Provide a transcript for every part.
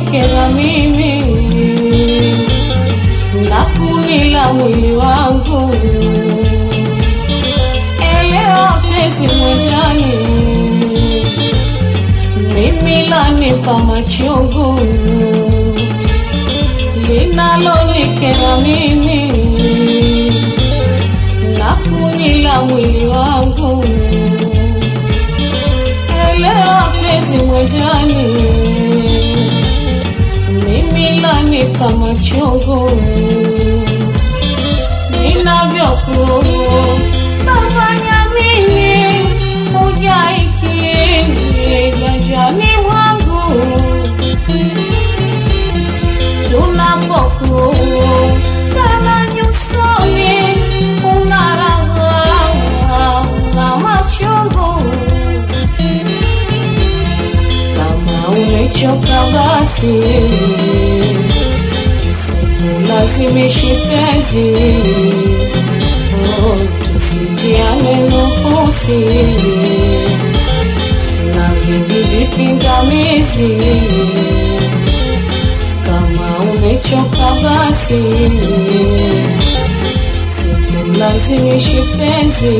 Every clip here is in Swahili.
linalonikera mimi. Na kunila mwili wangu. Elewa mpenzi mwenjani, mimi lanipa machungu. Linalonikera mimi na kunila mwili wangu. Elewa mpenzi mwenjani, mimi lanipa machungu ninavyokufanya mimi umechoka basi Usilazimishi penzi. Oh, tusitiane nukusi na vingi. Kama umechoka basi, sikulazimishi penzi.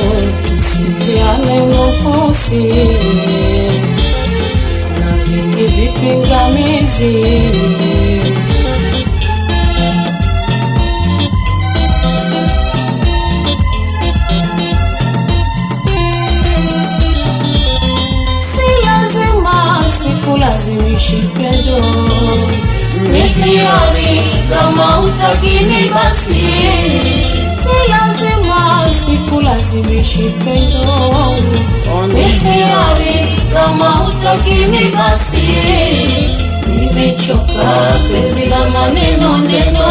Oh, nukusi vingi vipingamizi. Si lazima sikulazimishi pendo, ni hiari kama utakini basi. Si lazima sikulazimishi pendo, ni hiari kama utakini basi. Nimechoka penzi la maneno neno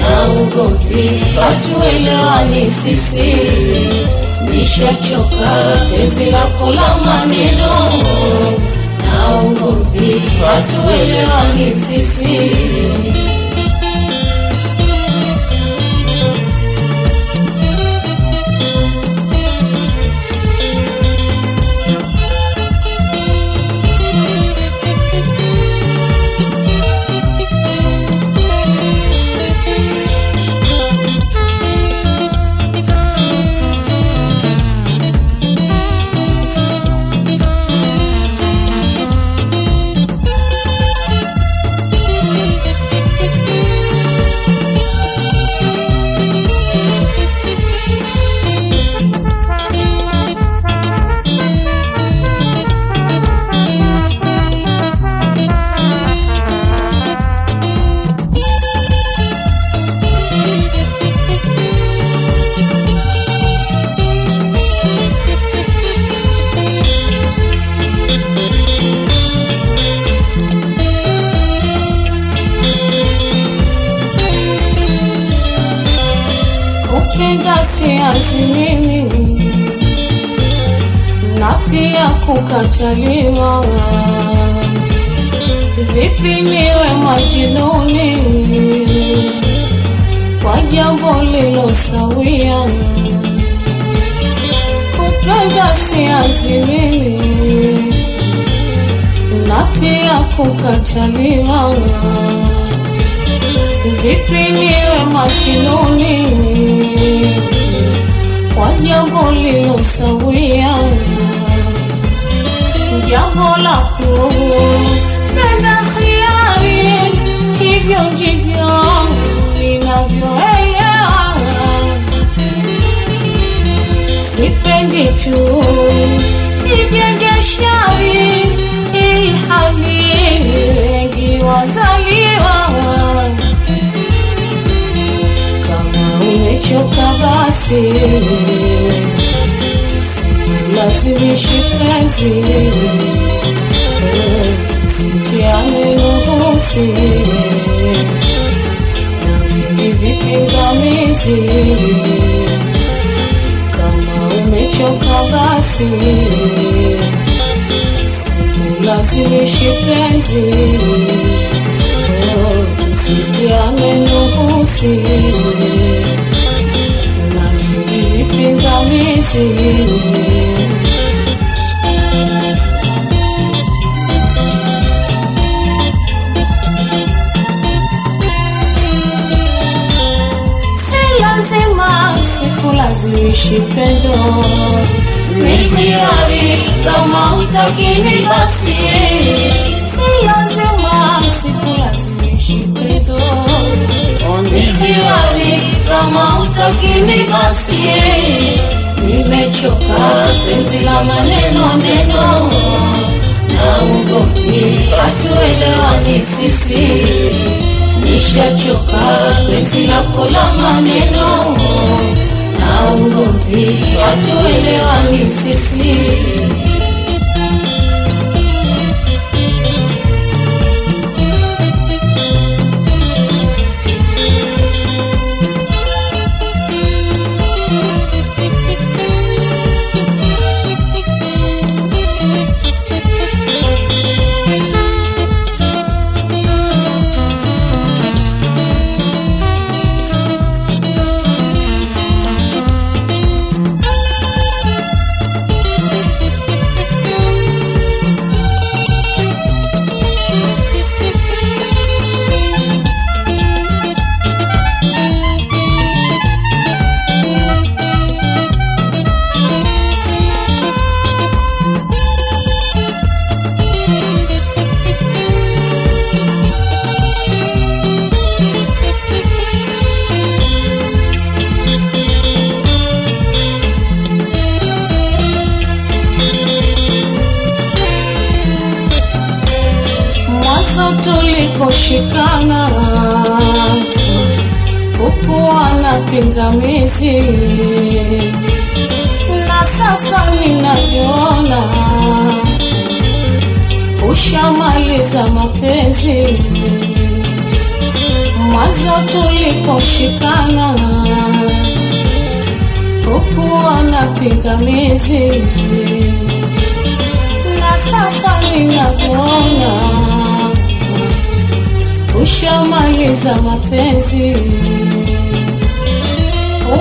na ugomvi, hatuelewani sisi nishachoka penzi lako la maneno na ugomvi, hatuelewani sisi. Pia kukataliwa. Vipi niwe majinuni? Kwa jambo lilosawia? Kupenda mimi na pia kukataliwa. Vipi niwe makinuni kwa jambo lilosawia, jambo la kupenda khiari, hivyo ndivyo ninavyoelewa. Sipendi tu nijenge ili hali wengi wazaliwa kama umechoka basi, lazimishi penzi, sitiane nuhusi na vingi vipingamizi. Kama umechoka basi, lazimishi penzi, sitiane nuhusi na vingi vipingamizi. Sikulazimishi pendo. Nikiari kama utakini basi. Si lazima sikulazimishi pendo. Nikiari kama utakini basi. Nimechoka penzi la maneno neno. Na ugomvi hatuelewani sisi. Nishachoka penzi lako la maneno na ugomvi hatuelewani sisi na sasa ninavyoona ushamaliza mapenzi. Mwanzo tuliposhikana hukuwa na pingamizi. Na sasa ninavyoona ushamaliza mapenzi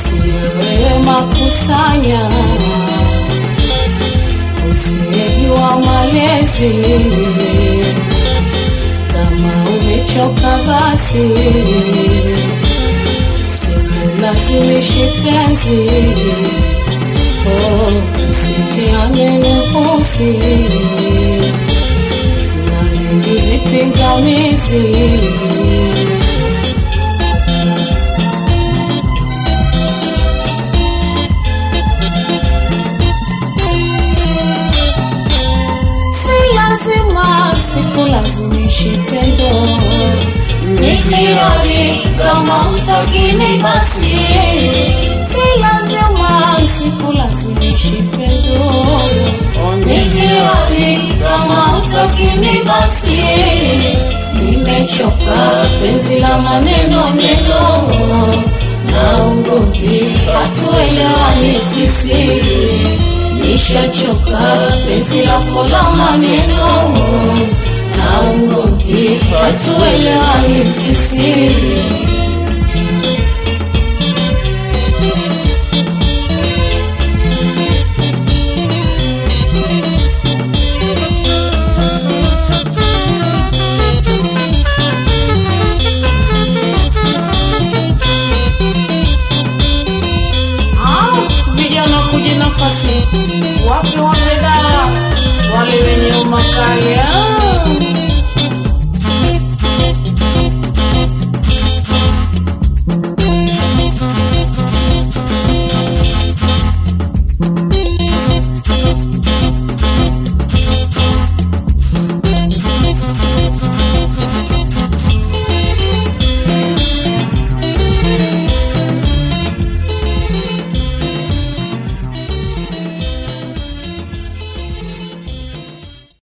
sio makusanya, usiyejua malezi. Kama umechoka basi, sikulazimishi penzi Oh, usitiane nufusi na nini vipingamizi Nikiari kama utakini basi. Si lazima sikulazimishi pendo Nikiari kama utakini basi. Nimechoka penzi la maneno neno na ugomvi hatuelewani sisi. Nishachoka penzi lako la maneno na ugomvi hatuelewani sisi